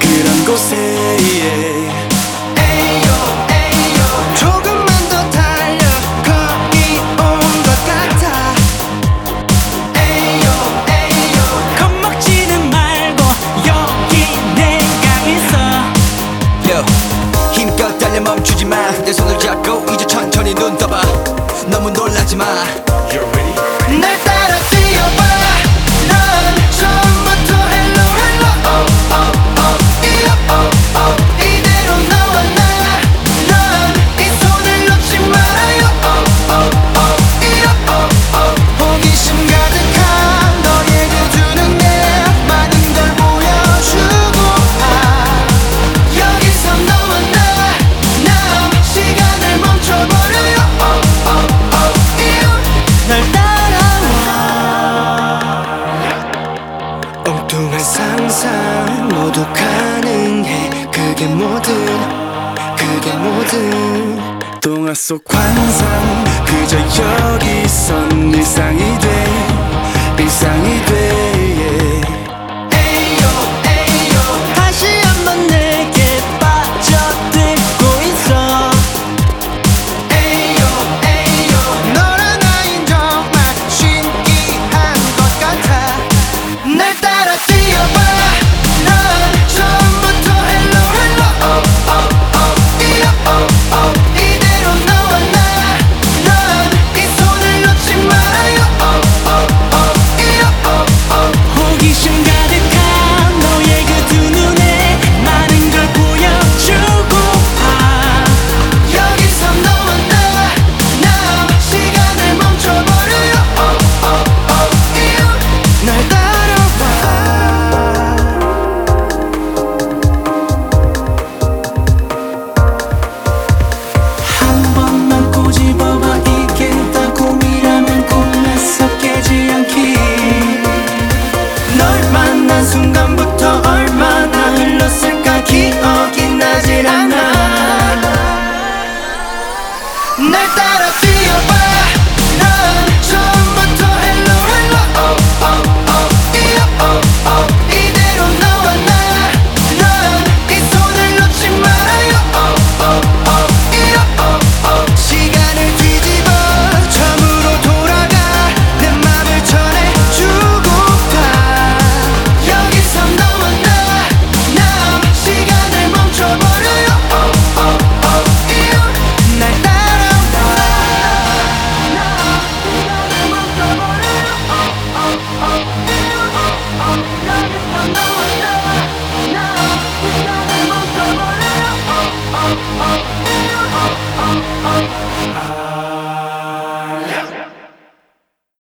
그런 곳에 예. 에이요 에이요. 조금만 더 달려 거기 온 것 같아. 에이요 에이요. 겁먹지는 말고 여기 내가 있어. 힘껏 달려 멈추지 마내 손을 잡고 이제 천천히 눈 떠봐. 너무 놀라지 마. You're ready? 날 세상 모두 가능해. 그게 뭐든 그게 뭐든. 동화 속 환상 그저 여기선 일상이든 Oh, love. is